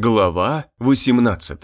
Глава 18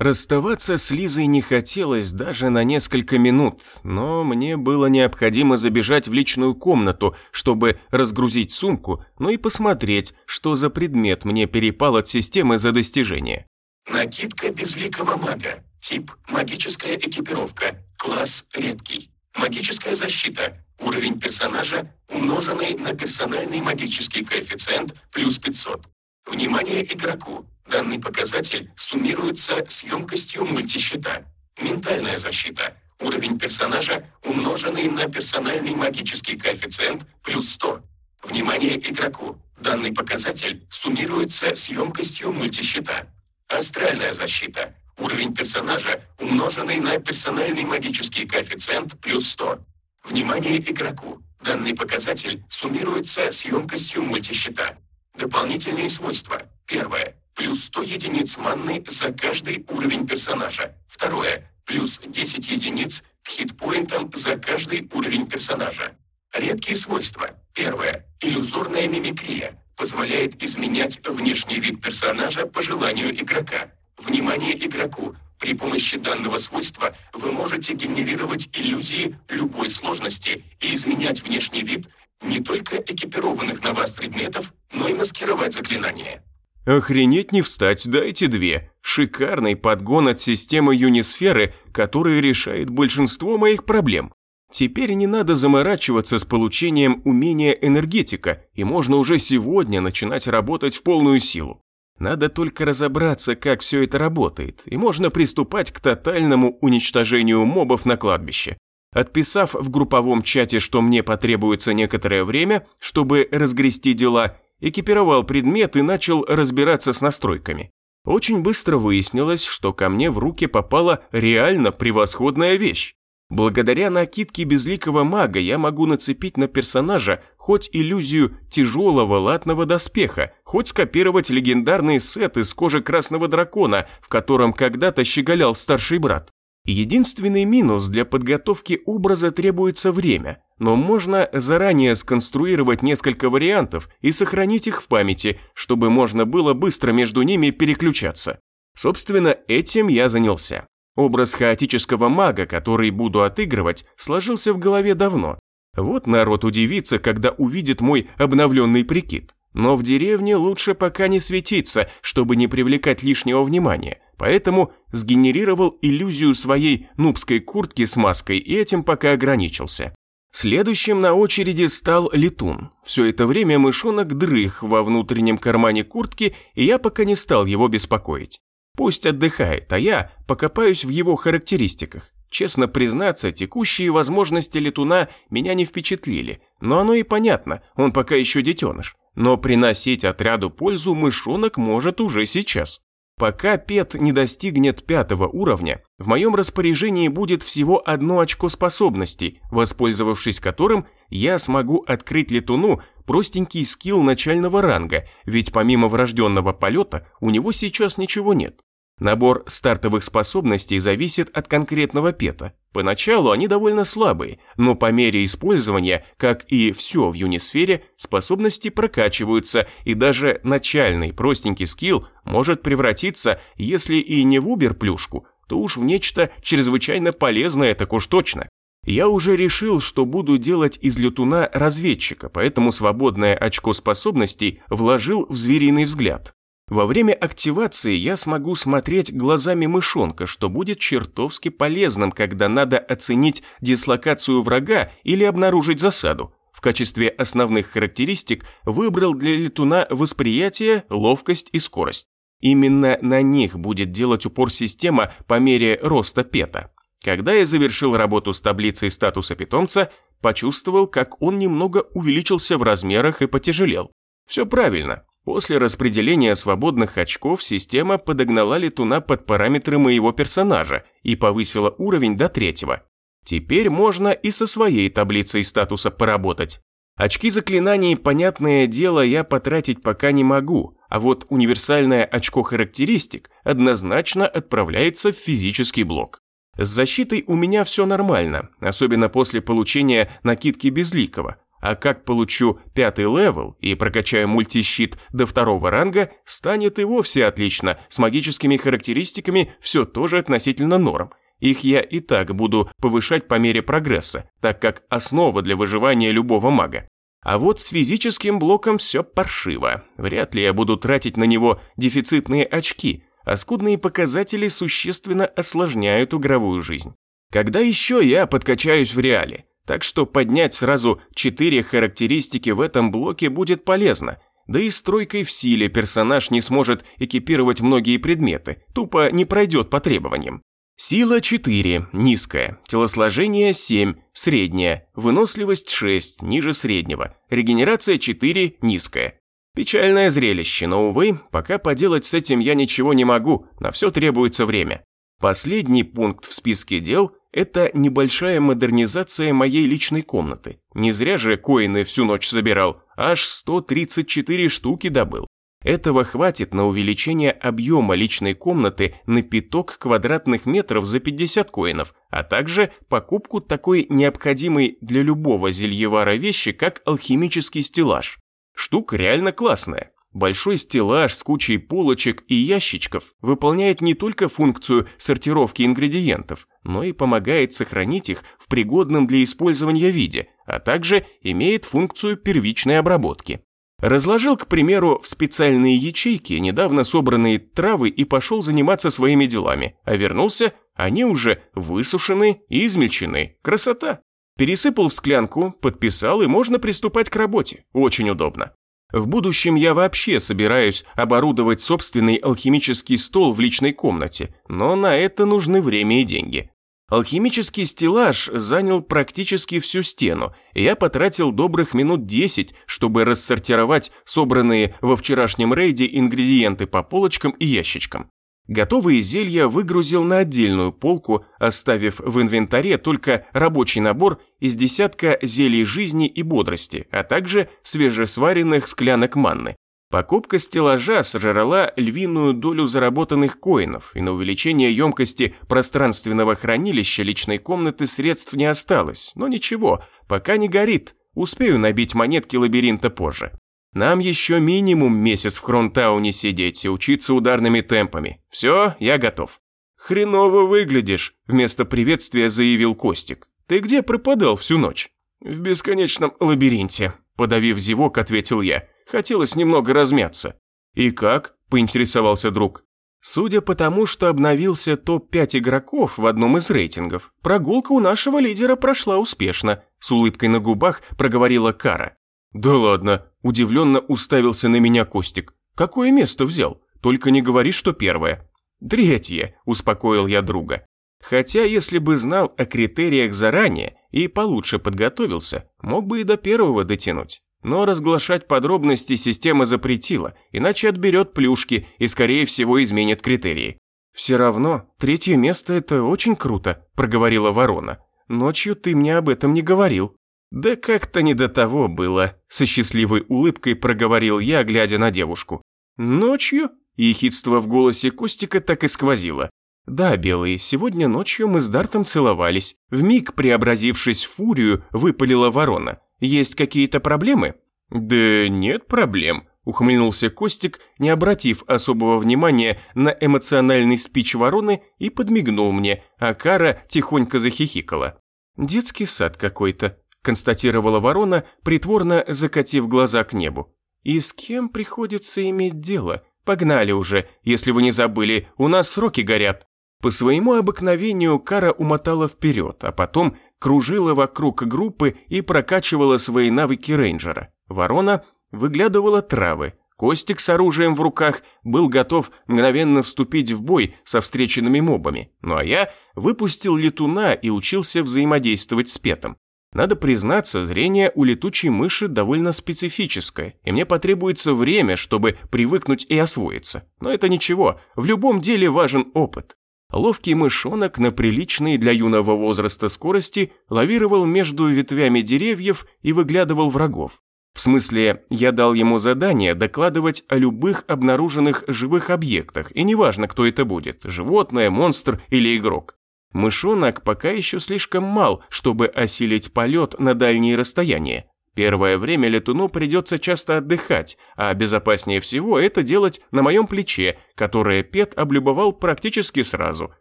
Расставаться с Лизой не хотелось даже на несколько минут, но мне было необходимо забежать в личную комнату, чтобы разгрузить сумку, ну и посмотреть, что за предмет мне перепал от системы за достижение. Накидка безликого мага. Тип – магическая экипировка. Класс – редкий. Магическая защита. Уровень персонажа, умноженный на персональный магический коэффициент, плюс 500. Внимание игроку! Данный показатель суммируется с емкостью мультищита. Ментальная защита. Уровень персонажа, умноженный на персональный магический коэффициент, плюс 100. Внимание игроку! Данный показатель суммируется с емкостью мультищита. Астральная защита. Уровень персонажа, умноженный на персональный магический коэффициент, плюс 100. Внимание игроку! Данный показатель суммируется с емкостью мультищита. Дополнительные свойства. Первое. Плюс 100 единиц манны за каждый уровень персонажа. Второе. Плюс 10 единиц к хитпоинтам за каждый уровень персонажа. Редкие свойства. Первое. Иллюзорная мимикрия. Позволяет изменять внешний вид персонажа по желанию игрока. Внимание игроку! При помощи данного свойства вы можете генерировать иллюзии любой сложности и изменять внешний вид не только экипированных на вас предметов, но и маскировать заклинания. Охренеть не встать, дайте две. Шикарный подгон от системы Юнисферы, который решает большинство моих проблем. Теперь не надо заморачиваться с получением умения энергетика, и можно уже сегодня начинать работать в полную силу. Надо только разобраться, как все это работает, и можно приступать к тотальному уничтожению мобов на кладбище. Отписав в групповом чате, что мне потребуется некоторое время, чтобы разгрести дела, экипировал предмет и начал разбираться с настройками. Очень быстро выяснилось, что ко мне в руки попала реально превосходная вещь. Благодаря накидке безликого мага я могу нацепить на персонажа хоть иллюзию тяжелого латного доспеха, хоть скопировать легендарный сет из кожи красного дракона, в котором когда-то щеголял старший брат. Единственный минус для подготовки образа требуется время, но можно заранее сконструировать несколько вариантов и сохранить их в памяти, чтобы можно было быстро между ними переключаться. Собственно, этим я занялся. Образ хаотического мага, который буду отыгрывать, сложился в голове давно. Вот народ удивится, когда увидит мой обновленный прикид. Но в деревне лучше пока не светиться, чтобы не привлекать лишнего внимания. Поэтому сгенерировал иллюзию своей нубской куртки с маской и этим пока ограничился. Следующим на очереди стал летун. Все это время мышонок дрых во внутреннем кармане куртки, и я пока не стал его беспокоить. Пусть отдыхает, а я покопаюсь в его характеристиках. Честно признаться, текущие возможности летуна меня не впечатлили, но оно и понятно, он пока еще детеныш. Но приносить отряду пользу мышонок может уже сейчас. Пока Пет не достигнет пятого уровня, в моем распоряжении будет всего одно очко способностей, воспользовавшись которым я смогу открыть летуну простенький скилл начального ранга, ведь помимо врожденного полета у него сейчас ничего нет. Набор стартовых способностей зависит от конкретного пета. Поначалу они довольно слабые, но по мере использования, как и все в юнисфере, способности прокачиваются, и даже начальный простенький скилл может превратиться, если и не в убер-плюшку, то уж в нечто чрезвычайно полезное, так уж точно. Я уже решил, что буду делать из летуна разведчика, поэтому свободное очко способностей вложил в звериный взгляд. Во время активации я смогу смотреть глазами мышонка, что будет чертовски полезным, когда надо оценить дислокацию врага или обнаружить засаду. В качестве основных характеристик выбрал для летуна восприятие, ловкость и скорость. Именно на них будет делать упор система по мере роста пета. Когда я завершил работу с таблицей статуса питомца, почувствовал, как он немного увеличился в размерах и потяжелел. Все правильно, После распределения свободных очков система подогнала летуна под параметры моего персонажа и повысила уровень до третьего. Теперь можно и со своей таблицей статуса поработать. Очки заклинаний, понятное дело, я потратить пока не могу, а вот универсальное очко характеристик однозначно отправляется в физический блок. С защитой у меня все нормально, особенно после получения накидки Безликого, А как получу пятый level и прокачаю мультищит до второго ранга, станет и вовсе отлично, с магическими характеристиками все тоже относительно норм. Их я и так буду повышать по мере прогресса, так как основа для выживания любого мага. А вот с физическим блоком все паршиво. Вряд ли я буду тратить на него дефицитные очки, а скудные показатели существенно осложняют игровую жизнь. Когда еще я подкачаюсь в реале? Так что поднять сразу четыре характеристики в этом блоке будет полезно. Да и стройкой в силе персонаж не сможет экипировать многие предметы, тупо не пройдет по требованиям. Сила 4, низкая, телосложение 7, средняя, выносливость 6, ниже среднего, регенерация 4, низкая. Печальное зрелище, но, увы, пока поделать с этим я ничего не могу, на все требуется время. Последний пункт в списке дел – это небольшая модернизация моей личной комнаты. Не зря же коины всю ночь собирал, аж 134 штуки добыл. Этого хватит на увеличение объема личной комнаты на пяток квадратных метров за 50 коинов, а также покупку такой необходимой для любого зельевара вещи, как алхимический стеллаж. Штука реально классная. Большой стеллаж с кучей полочек и ящичков выполняет не только функцию сортировки ингредиентов, но и помогает сохранить их в пригодном для использования виде, а также имеет функцию первичной обработки. Разложил, к примеру, в специальные ячейки недавно собранные травы и пошел заниматься своими делами, а вернулся, они уже высушены и измельчены. Красота! Пересыпал в склянку, подписал и можно приступать к работе. Очень удобно. В будущем я вообще собираюсь оборудовать собственный алхимический стол в личной комнате, но на это нужны время и деньги. Алхимический стеллаж занял практически всю стену, и я потратил добрых минут 10, чтобы рассортировать собранные во вчерашнем рейде ингредиенты по полочкам и ящичкам. Готовые зелья выгрузил на отдельную полку, оставив в инвентаре только рабочий набор из десятка зелий жизни и бодрости, а также свежесваренных склянок манны. Покупка стеллажа сожрала львиную долю заработанных коинов, и на увеличение емкости пространственного хранилища личной комнаты средств не осталось. Но ничего, пока не горит, успею набить монетки лабиринта позже. Нам еще минимум месяц в Хронтауне сидеть и учиться ударными темпами. Все, я готов. Хреново выглядишь, вместо приветствия заявил Костик. Ты где пропадал всю ночь? В бесконечном лабиринте, подавив зевок, ответил я. Хотелось немного размяться. «И как?» – поинтересовался друг. Судя по тому, что обновился топ-5 игроков в одном из рейтингов, прогулка у нашего лидера прошла успешно, с улыбкой на губах проговорила Кара. «Да ладно», – удивленно уставился на меня Костик. «Какое место взял? Только не говори, что первое». «Третье», – успокоил я друга. Хотя, если бы знал о критериях заранее и получше подготовился, мог бы и до первого дотянуть. Но разглашать подробности система запретила, иначе отберет плюшки и, скорее всего, изменит критерии. «Все равно, третье место – это очень круто», – проговорила ворона. «Ночью ты мне об этом не говорил». «Да как-то не до того было», – со счастливой улыбкой проговорил я, глядя на девушку. «Ночью?» – ехидство в голосе Костика так и сквозило. «Да, Белый, сегодня ночью мы с Дартом целовались. Вмиг преобразившись в фурию, выпалила ворона. Есть какие-то проблемы?» «Да нет проблем», – ухмыльнулся Костик, не обратив особого внимания на эмоциональный спич вороны и подмигнул мне, а Кара тихонько захихикала. «Детский сад какой-то», – констатировала ворона, притворно закатив глаза к небу. «И с кем приходится иметь дело? Погнали уже, если вы не забыли, у нас сроки горят». По своему обыкновению Кара умотала вперед, а потом кружила вокруг группы и прокачивала свои навыки рейнджера. Ворона выглядывала травы. Костик с оружием в руках был готов мгновенно вступить в бой со встреченными мобами. Ну а я выпустил летуна и учился взаимодействовать с Петом. Надо признаться, зрение у летучей мыши довольно специфическое, и мне потребуется время, чтобы привыкнуть и освоиться. Но это ничего, в любом деле важен опыт. Ловкий мышонок на приличной для юного возраста скорости лавировал между ветвями деревьев и выглядывал врагов. В смысле, я дал ему задание докладывать о любых обнаруженных живых объектах, и неважно, кто это будет – животное, монстр или игрок. Мышонок пока еще слишком мал, чтобы осилить полет на дальние расстояния. Первое время летуну придется часто отдыхать, а безопаснее всего это делать на моем плече, которое Пет облюбовал практически сразу,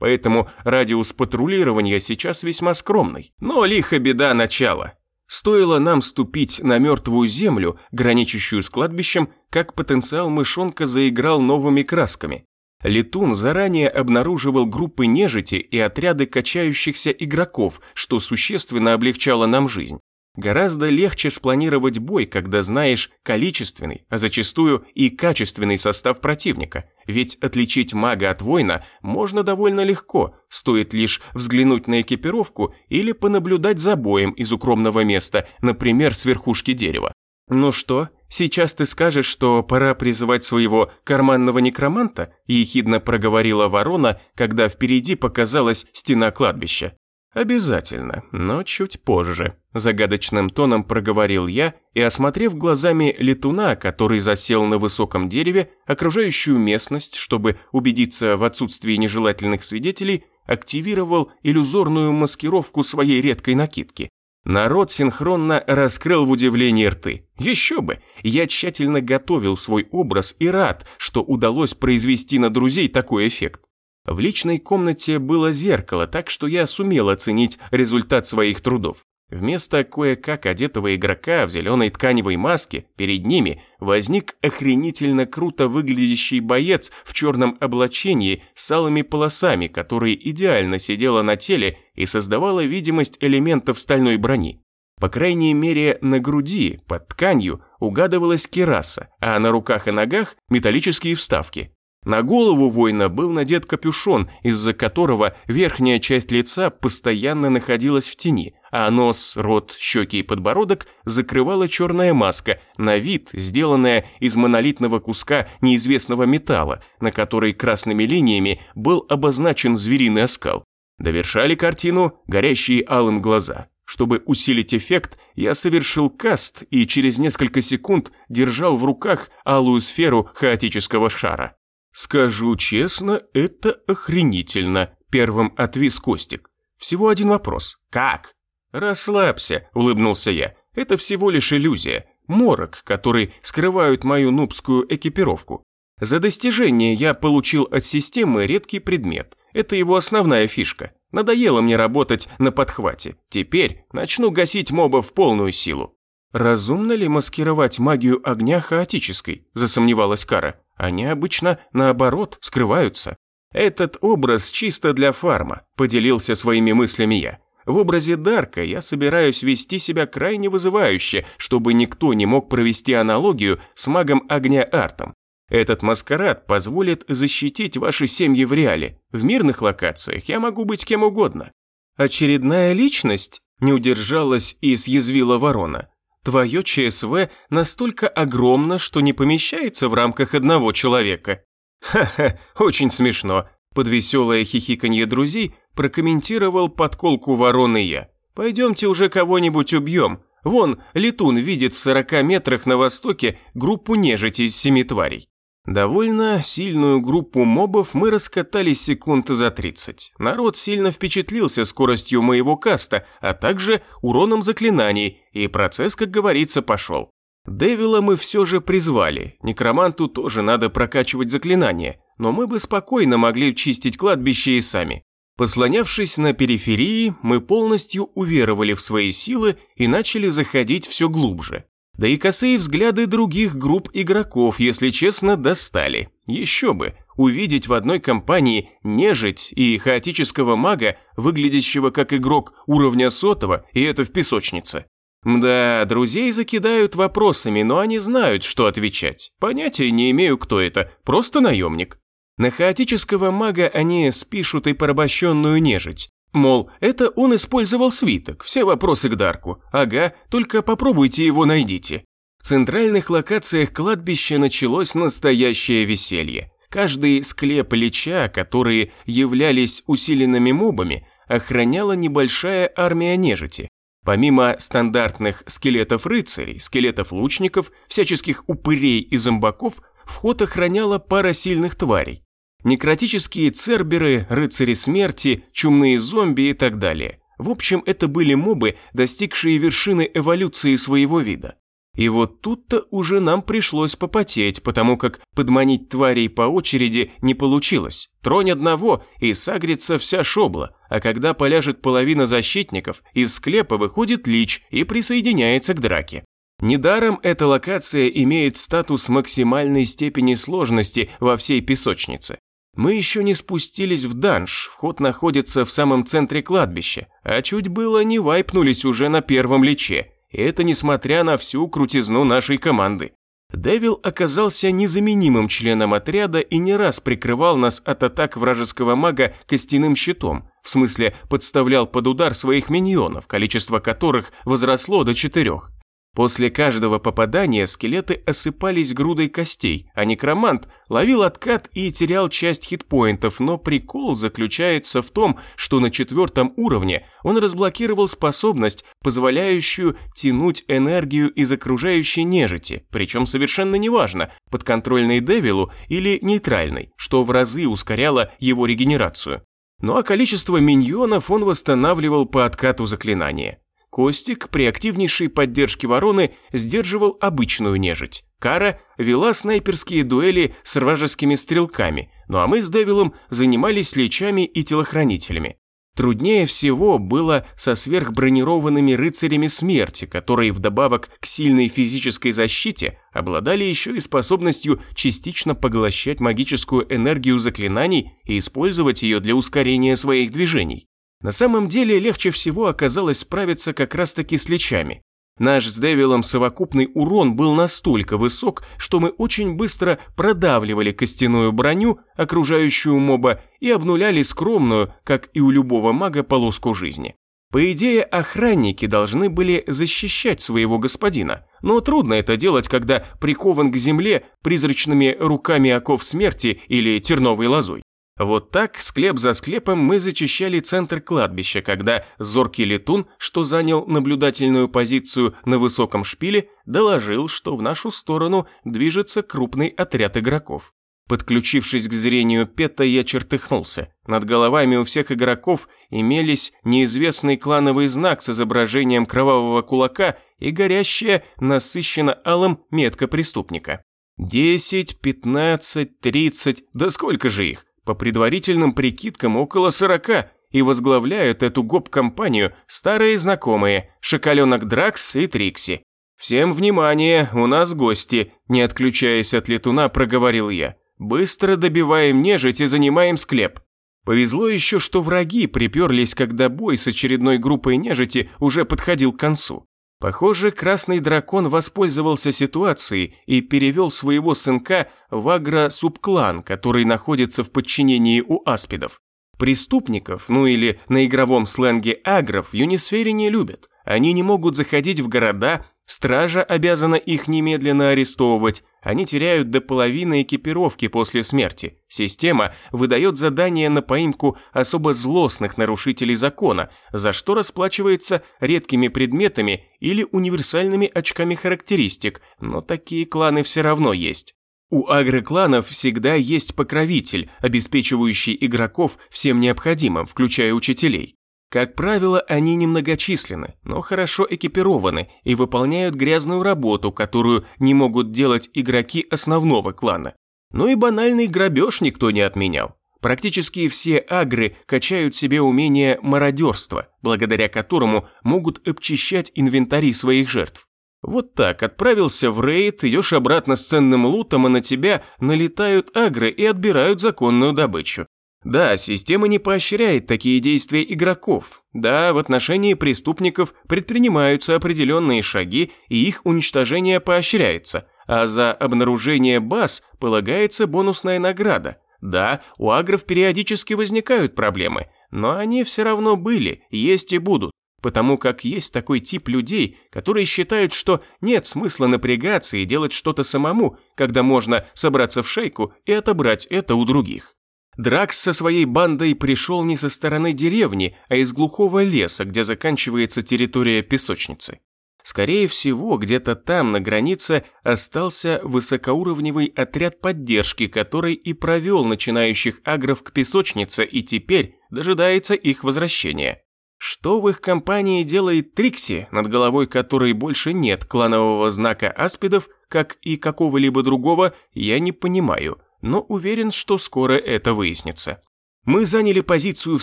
поэтому радиус патрулирования сейчас весьма скромный. Но лихо беда начала. Стоило нам ступить на мертвую землю, граничащую с кладбищем, как потенциал мышонка заиграл новыми красками. Летун заранее обнаруживал группы нежити и отряды качающихся игроков, что существенно облегчало нам жизнь. Гораздо легче спланировать бой, когда знаешь количественный, а зачастую и качественный состав противника, ведь отличить мага от воина можно довольно легко, стоит лишь взглянуть на экипировку или понаблюдать за боем из укромного места, например, с верхушки дерева. «Ну что, сейчас ты скажешь, что пора призывать своего карманного некроманта?» ехидно проговорила ворона, когда впереди показалась стена кладбища. «Обязательно, но чуть позже», – загадочным тоном проговорил я и, осмотрев глазами летуна, который засел на высоком дереве, окружающую местность, чтобы убедиться в отсутствии нежелательных свидетелей, активировал иллюзорную маскировку своей редкой накидки. Народ синхронно раскрыл в удивлении рты. Еще бы, я тщательно готовил свой образ и рад, что удалось произвести на друзей такой эффект. В личной комнате было зеркало, так что я сумел оценить результат своих трудов. Вместо кое-как одетого игрока в зеленой тканевой маске перед ними возник охренительно круто выглядящий боец в черном облачении с алыми полосами, который идеально сидела на теле и создавала видимость элементов стальной брони. По крайней мере, на груди, под тканью, угадывалась кераса, а на руках и ногах металлические вставки. На голову воина был надет капюшон, из-за которого верхняя часть лица постоянно находилась в тени, а нос, рот, щеки и подбородок закрывала черная маска, на вид сделанная из монолитного куска неизвестного металла, на которой красными линиями был обозначен звериный оскал. Довершали картину горящие алым глаза. Чтобы усилить эффект, я совершил каст и через несколько секунд держал в руках алую сферу хаотического шара. «Скажу честно, это охренительно», – первым отвис Костик. «Всего один вопрос. Как?» «Расслабься», – улыбнулся я. «Это всего лишь иллюзия. Морок, который скрывают мою нубскую экипировку. За достижение я получил от системы редкий предмет. Это его основная фишка. Надоело мне работать на подхвате. Теперь начну гасить мобов в полную силу». «Разумно ли маскировать магию огня хаотической?» – засомневалась Кара. Они обычно, наоборот, скрываются. Этот образ чисто для фарма, поделился своими мыслями я. В образе Дарка я собираюсь вести себя крайне вызывающе, чтобы никто не мог провести аналогию с магом огня Артом. Этот маскарад позволит защитить ваши семьи в реале. В мирных локациях я могу быть кем угодно. Очередная личность не удержалась и съязвила ворона. Твое ЧСВ настолько огромно, что не помещается в рамках одного человека. Ха-ха, очень смешно. Под веселое хихиканье друзей прокомментировал подколку вороны я. Пойдемте уже кого-нибудь убьем. Вон, летун видит в 40 метрах на востоке группу нежити из семи тварей. Довольно сильную группу мобов мы раскатали секунд за 30. Народ сильно впечатлился скоростью моего каста, а также уроном заклинаний, и процесс, как говорится, пошел. Девила мы все же призвали, некроманту тоже надо прокачивать заклинания, но мы бы спокойно могли чистить кладбище и сами. Послонявшись на периферии, мы полностью уверовали в свои силы и начали заходить все глубже. Да и косые взгляды других групп игроков, если честно, достали. Еще бы, увидеть в одной компании нежить и хаотического мага, выглядящего как игрок уровня сотого, и это в песочнице. Да, друзей закидают вопросами, но они знают, что отвечать. Понятия не имею, кто это, просто наемник. На хаотического мага они спишут и порабощенную нежить. Мол, это он использовал свиток, все вопросы к Дарку. Ага, только попробуйте его найдите. В центральных локациях кладбища началось настоящее веселье. Каждый склеп Лича, которые являлись усиленными мобами, охраняла небольшая армия нежити. Помимо стандартных скелетов рыцарей, скелетов лучников, всяческих упырей и зомбаков, вход охраняла пара сильных тварей. Некротические церберы, рыцари смерти, чумные зомби и так далее. В общем, это были мобы, достигшие вершины эволюции своего вида. И вот тут-то уже нам пришлось попотеть, потому как подманить тварей по очереди не получилось. Тронь одного, и сагрится вся шобла, а когда поляжет половина защитников, из склепа выходит лич и присоединяется к драке. Недаром эта локация имеет статус максимальной степени сложности во всей песочнице. Мы еще не спустились в данж, вход находится в самом центре кладбища, а чуть было не вайпнулись уже на первом лече, и это несмотря на всю крутизну нашей команды. Дэвил оказался незаменимым членом отряда и не раз прикрывал нас от атак вражеского мага костяным щитом, в смысле подставлял под удар своих миньонов, количество которых возросло до четырех. После каждого попадания скелеты осыпались грудой костей, а некромант ловил откат и терял часть хитпоинтов, но прикол заключается в том, что на четвертом уровне он разблокировал способность, позволяющую тянуть энергию из окружающей нежити, причем совершенно неважно, подконтрольной Девилу или нейтральной, что в разы ускоряло его регенерацию. Ну а количество миньонов он восстанавливал по откату заклинания. Костик при активнейшей поддержке вороны сдерживал обычную нежить. Кара вела снайперские дуэли с вражескими стрелками, ну а мы с Девилом занимались лечами и телохранителями. Труднее всего было со сверхбронированными рыцарями смерти, которые вдобавок к сильной физической защите обладали еще и способностью частично поглощать магическую энергию заклинаний и использовать ее для ускорения своих движений. На самом деле легче всего оказалось справиться как раз-таки с лечами. Наш с Девилом совокупный урон был настолько высок, что мы очень быстро продавливали костяную броню, окружающую моба, и обнуляли скромную, как и у любого мага, полоску жизни. По идее, охранники должны были защищать своего господина, но трудно это делать, когда прикован к земле призрачными руками оков смерти или терновой лозой. Вот так, склеп за склепом, мы зачищали центр кладбища, когда зоркий летун, что занял наблюдательную позицию на высоком шпиле, доложил, что в нашу сторону движется крупный отряд игроков. Подключившись к зрению Пета, я чертыхнулся. Над головами у всех игроков имелись неизвестный клановый знак с изображением кровавого кулака и горящая, насыщенно алым метка преступника. Десять, пятнадцать, тридцать, да сколько же их? По предварительным прикидкам около сорока, и возглавляют эту гоп-компанию старые знакомые Шоколенок Дракс и Трикси. «Всем внимание, у нас гости», – не отключаясь от летуна, проговорил я. «Быстро добиваем нежить и занимаем склеп». Повезло еще, что враги приперлись, когда бой с очередной группой нежити уже подходил к концу. Похоже, Красный Дракон воспользовался ситуацией и перевел своего сынка в агро-субклан, который находится в подчинении у аспидов. Преступников, ну или на игровом сленге агров, в Юнисфере не любят. Они не могут заходить в города, стража обязана их немедленно арестовывать, они теряют до половины экипировки после смерти. Система выдает задание на поимку особо злостных нарушителей закона, за что расплачивается редкими предметами или универсальными очками характеристик, но такие кланы все равно есть. У агрокланов всегда есть покровитель, обеспечивающий игроков всем необходимым, включая учителей. Как правило, они немногочисленны, но хорошо экипированы и выполняют грязную работу, которую не могут делать игроки основного клана. Ну и банальный грабеж никто не отменял. Практически все агры качают себе умение мародерства, благодаря которому могут обчищать инвентари своих жертв. Вот так, отправился в рейд, идешь обратно с ценным лутом, а на тебя налетают агры и отбирают законную добычу. Да, система не поощряет такие действия игроков. Да, в отношении преступников предпринимаются определенные шаги, и их уничтожение поощряется, а за обнаружение баз полагается бонусная награда. Да, у агров периодически возникают проблемы, но они все равно были, есть и будут. Потому как есть такой тип людей, которые считают, что нет смысла напрягаться и делать что-то самому, когда можно собраться в шейку и отобрать это у других. Дракс со своей бандой пришел не со стороны деревни, а из глухого леса, где заканчивается территория песочницы. Скорее всего, где-то там, на границе, остался высокоуровневый отряд поддержки, который и провел начинающих агров к песочнице и теперь дожидается их возвращения. Что в их компании делает Трикси, над головой которой больше нет кланового знака аспидов, как и какого-либо другого, я не понимаю, но уверен, что скоро это выяснится. Мы заняли позицию в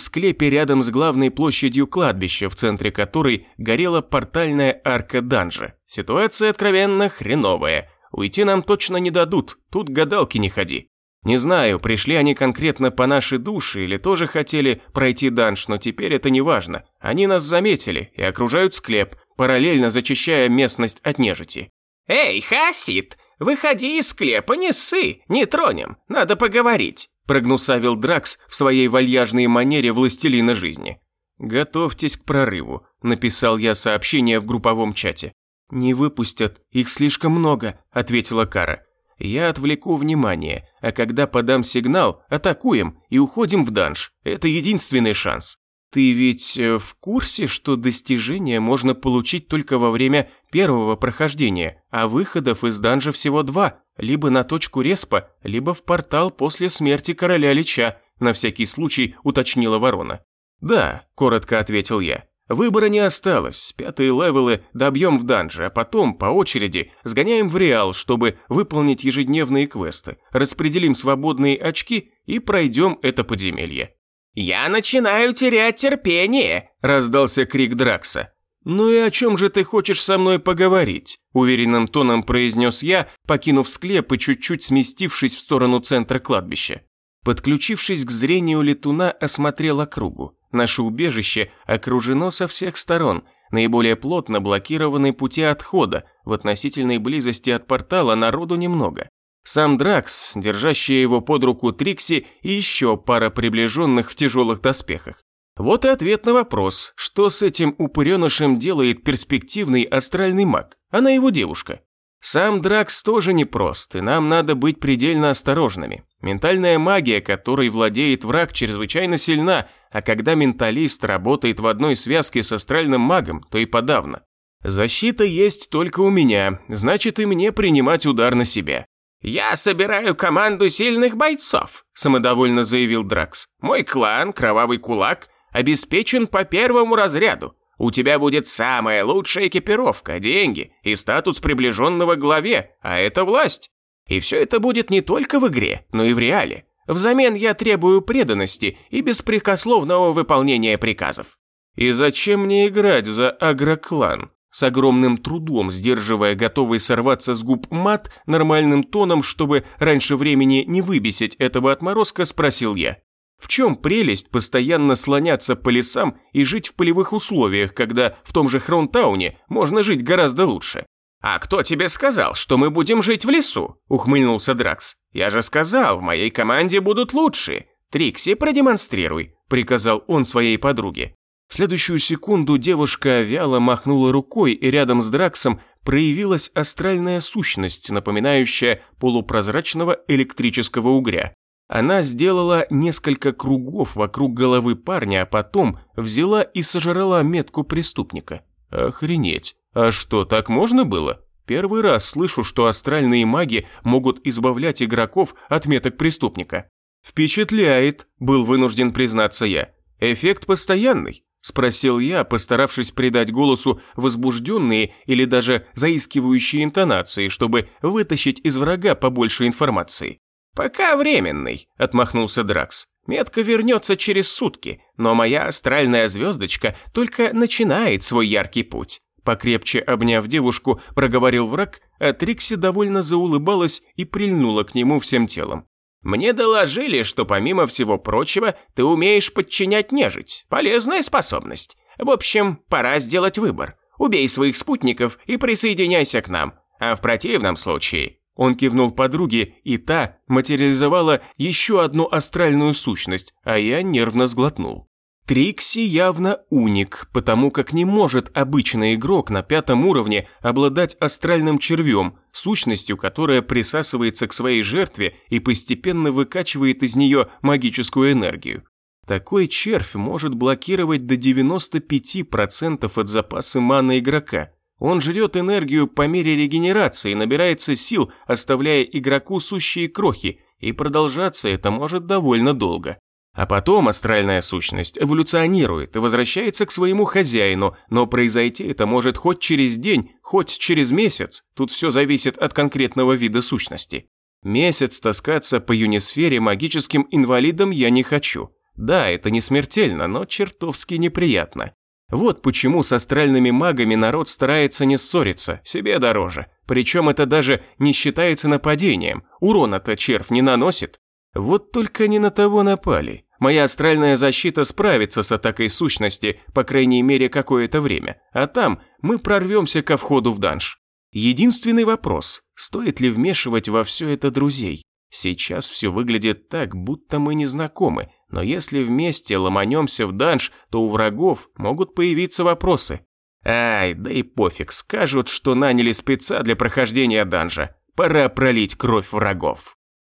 склепе рядом с главной площадью кладбища, в центре которой горела портальная арка данжа. Ситуация откровенно хреновая. Уйти нам точно не дадут, тут гадалки не ходи. Не знаю, пришли они конкретно по нашей душе или тоже хотели пройти данж, но теперь это не важно. Они нас заметили и окружают склеп, параллельно зачищая местность от нежити. «Эй, Хасид, выходи из склепа, не ссы, не тронем, надо поговорить», прогнусавил Дракс в своей вальяжной манере властелина жизни. «Готовьтесь к прорыву», – написал я сообщение в групповом чате. «Не выпустят, их слишком много», – ответила Кара. Я отвлеку внимание, а когда подам сигнал, атакуем и уходим в данж. Это единственный шанс. Ты ведь э, в курсе, что достижение можно получить только во время первого прохождения, а выходов из данжа всего два, либо на точку респа, либо в портал после смерти короля Лича, на всякий случай уточнила ворона. «Да», – коротко ответил я. Выбора не осталось, пятые левелы добьем в данже, а потом, по очереди, сгоняем в Реал, чтобы выполнить ежедневные квесты, распределим свободные очки и пройдем это подземелье. «Я начинаю терять терпение!» – раздался крик Дракса. «Ну и о чем же ты хочешь со мной поговорить?» – уверенным тоном произнес я, покинув склеп и чуть-чуть сместившись в сторону центра кладбища. Подключившись к зрению летуна, осмотрел округу. Наше убежище окружено со всех сторон, наиболее плотно блокированы пути отхода, в относительной близости от портала народу немного. Сам Дракс, держащий его под руку Трикси и еще пара приближенных в тяжелых доспехах. Вот и ответ на вопрос, что с этим упыренышем делает перспективный астральный маг, она его девушка. Сам Дракс тоже непрост, и нам надо быть предельно осторожными. Ментальная магия, которой владеет враг, чрезвычайно сильна, а когда менталист работает в одной связке с астральным магом, то и подавно. Защита есть только у меня, значит и мне принимать удар на себя. «Я собираю команду сильных бойцов», – самодовольно заявил Дракс. «Мой клан, Кровавый Кулак, обеспечен по первому разряду. У тебя будет самая лучшая экипировка, деньги и статус приближенного к главе, а это власть. И все это будет не только в игре, но и в реале. Взамен я требую преданности и беспрекословного выполнения приказов. И зачем мне играть за агроклан? С огромным трудом, сдерживая готовый сорваться с губ мат, нормальным тоном, чтобы раньше времени не выбесить этого отморозка, спросил я. В чем прелесть постоянно слоняться по лесам и жить в полевых условиях, когда в том же Хронтауне можно жить гораздо лучше? «А кто тебе сказал, что мы будем жить в лесу?» – ухмыльнулся Дракс. «Я же сказал, в моей команде будут лучшие. Трикси, продемонстрируй», – приказал он своей подруге. В следующую секунду девушка вяло махнула рукой, и рядом с Драксом проявилась астральная сущность, напоминающая полупрозрачного электрического угря. Она сделала несколько кругов вокруг головы парня, а потом взяла и сожрала метку преступника. Охренеть, а что, так можно было? Первый раз слышу, что астральные маги могут избавлять игроков от меток преступника. Впечатляет, был вынужден признаться я. Эффект постоянный. Спросил я, постаравшись придать голосу возбужденные или даже заискивающие интонации, чтобы вытащить из врага побольше информации. «Пока временный», – отмахнулся Дракс. «Метка вернется через сутки, но моя астральная звездочка только начинает свой яркий путь». Покрепче обняв девушку, проговорил враг, а Трикси довольно заулыбалась и прильнула к нему всем телом. «Мне доложили, что помимо всего прочего, ты умеешь подчинять нежить. Полезная способность. В общем, пора сделать выбор. Убей своих спутников и присоединяйся к нам. А в противном случае он кивнул подруге, и та материализовала еще одну астральную сущность, а я нервно сглотнул. Трикси явно уник, потому как не может обычный игрок на пятом уровне обладать астральным червем, сущностью, которая присасывается к своей жертве и постепенно выкачивает из нее магическую энергию. Такой червь может блокировать до 95% от запаса маны игрока – он жрет энергию по мере регенерации, набирается сил, оставляя игроку сущие крохи, и продолжаться это может довольно долго. А потом астральная сущность эволюционирует и возвращается к своему хозяину, но произойти это может хоть через день, хоть через месяц. Тут все зависит от конкретного вида сущности. Месяц таскаться по юнисфере магическим инвалидом я не хочу. Да, это не смертельно, но чертовски неприятно. Вот почему с астральными магами народ старается не ссориться, себе дороже. Причем это даже не считается нападением, урона-то червь не наносит. Вот только не на того напали. Моя астральная защита справится с атакой сущности, по крайней мере, какое-то время, а там мы прорвемся ко входу в данж. Единственный вопрос, стоит ли вмешивать во все это друзей? Сейчас все выглядит так, будто мы не знакомы, но если вместе ломанемся в данж, то у врагов могут появиться вопросы. Ай, да и пофиг, скажут, что наняли спеца для прохождения данжа. Пора пролить кровь врагов.